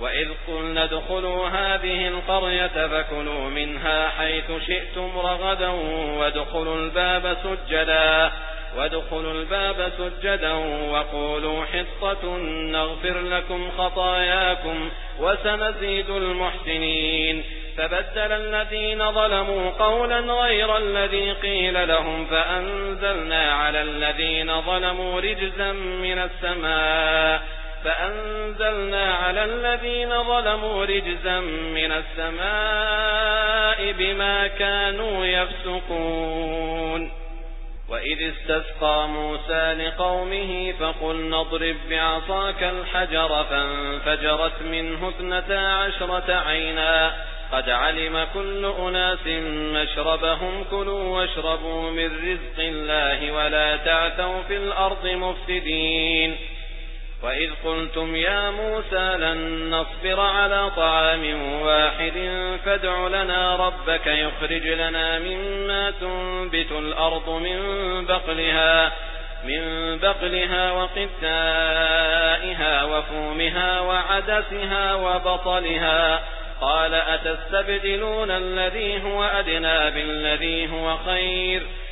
وإذ قلنا ادخلوا هذه القرية فكلوا منها حيث شئتم رغدا وادخلوا الباب سجدا وادخلوا الباب سجدا وقولوا حطة نغفر لكم خطاياكم وسنزيد المحسنين فبدل الذين ظلموا قولا غير الذي قيل لهم فأنزلنا على الذين ظلموا رجزا من السماء فأنزلنا على الذين ظلموا رجزا من السماء بما كانوا يفسقون. وإذ استسقى موسى لقومه فقل نضرب بعصاك الحجر فانفجرت منه اثنتا عشرة عينا. قد علم كل أناس مشربهم كلوا واشربوا من رزق الله ولا تعثوا في الأرض مفسدين. وإذ قلتم يا موسى لن نصبر على طعام واحد فادع لنا ربك يخرج لنا مما تنبت الأرض من بقلها من بقلها وقثائها وفومها وعدسها وبطلها قال أتستبدلون الذي هو أدنى بالذي هو خير